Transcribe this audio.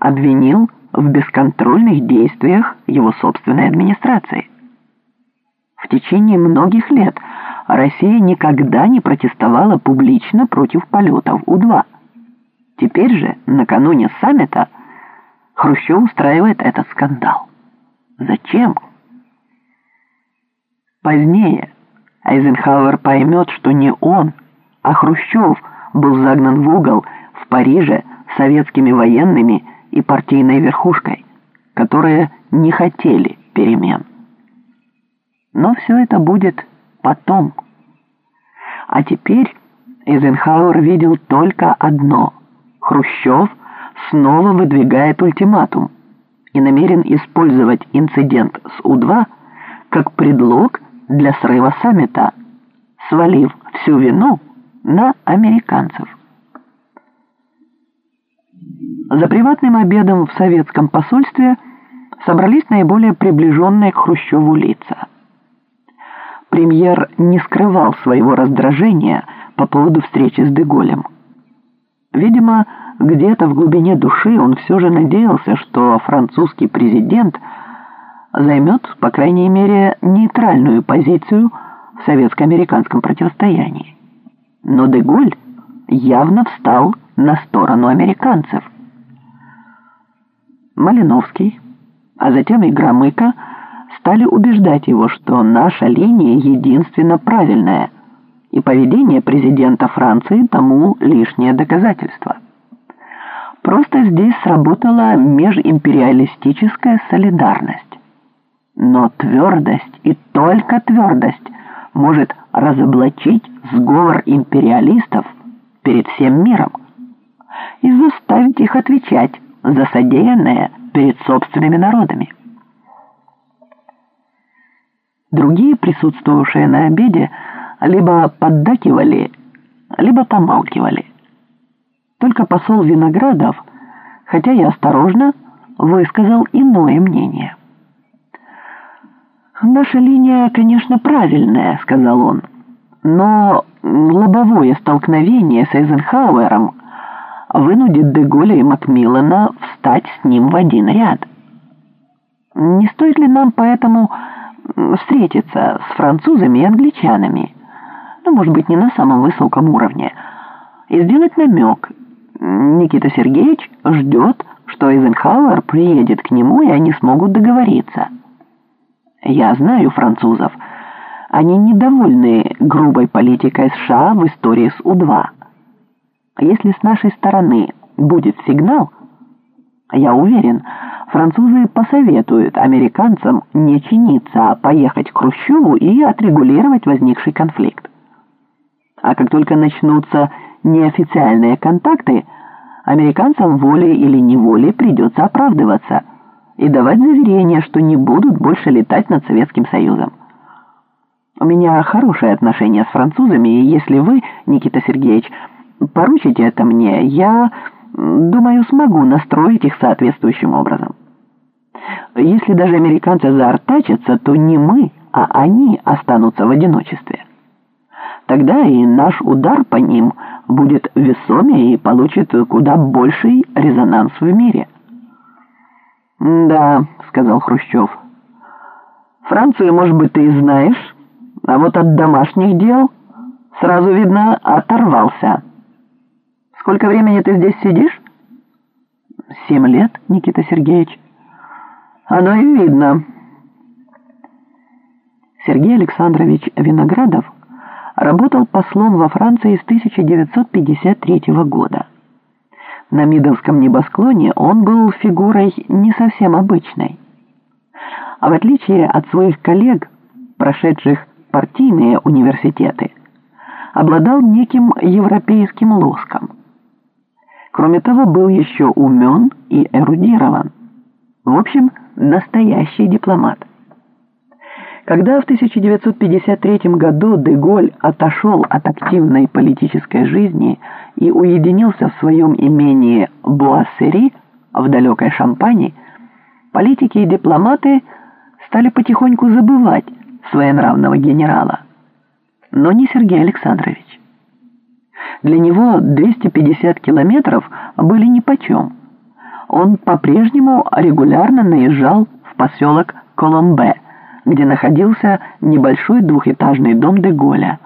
обвинил в бесконтрольных действиях его собственной администрации. В течение многих лет Россия никогда не протестовала публично против полетов У-2. Теперь же, накануне саммита, Хрущев устраивает этот скандал. Зачем? Позднее Айзенхауэр поймет, что не он, а Хрущев был загнан в угол в Париже советскими военными и партийной верхушкой, которые не хотели перемен. Но все это будет потом. А теперь Эйзенхауэр видел только одно. Хрущев снова выдвигает ультиматум и намерен использовать инцидент с У-2 как предлог для срыва саммита, свалив всю вину на американцев. За приватным обедом в советском посольстве собрались наиболее приближенные к Хрущеву лица. Премьер не скрывал своего раздражения по поводу встречи с Деголем. Видимо, где-то в глубине души он все же надеялся, что французский президент займет, по крайней мере, нейтральную позицию в советско-американском противостоянии. Но Деголь явно встал на сторону американцев – Малиновский, а затем и Громыко стали убеждать его, что наша линия единственно правильная, и поведение президента Франции тому лишнее доказательство. Просто здесь сработала межимпериалистическая солидарность. Но твердость и только твердость может разоблачить сговор империалистов перед всем миром и заставить их отвечать за содеянное перед собственными народами. Другие присутствовавшие на обеде либо поддакивали, либо помалкивали. Только посол Виноградов, хотя и осторожно, высказал иное мнение. «Наша линия, конечно, правильная», — сказал он, «но лобовое столкновение с Эйзенхауэром вынудит Деголя и Макмиллана встать с ним в один ряд. Не стоит ли нам поэтому встретиться с французами и англичанами, ну, может быть, не на самом высоком уровне, и сделать намек. Никита Сергеевич ждет, что Эйзенхауэр приедет к нему, и они смогут договориться. Я знаю французов. Они недовольны грубой политикой США в истории с У-2. А если с нашей стороны будет сигнал, я уверен, французы посоветуют американцам не чиниться, а поехать к Хрущеву и отрегулировать возникший конфликт. А как только начнутся неофициальные контакты, американцам волей или неволей придется оправдываться и давать заверение, что не будут больше летать над Советским Союзом. У меня хорошие отношения с французами, и если вы, Никита Сергеевич, поручите это мне, я, думаю, смогу настроить их соответствующим образом. Если даже американцы заортачатся, то не мы, а они останутся в одиночестве. Тогда и наш удар по ним будет весомее и получит куда больший резонанс в мире. «Да», — сказал Хрущев, — «Францию, может быть, ты и знаешь, а вот от домашних дел сразу видно оторвался». Сколько времени ты здесь сидишь? Семь лет, Никита Сергеевич. Оно и видно. Сергей Александрович Виноградов работал послом во Франции с 1953 года. На Мидовском небосклоне он был фигурой не совсем обычной. А в отличие от своих коллег, прошедших партийные университеты, обладал неким европейским лоском. Кроме того, был еще умен и эрудирован. В общем, настоящий дипломат. Когда в 1953 году Деголь отошел от активной политической жизни и уединился в своем имении Буассери в далекой Шампани, политики и дипломаты стали потихоньку забывать своенравного генерала. Но не Сергей Александрович. Для него 250 километров были нипочем. он по-прежнему регулярно наезжал в поселок Коломбе, где находился небольшой двухэтажный дом Деголя.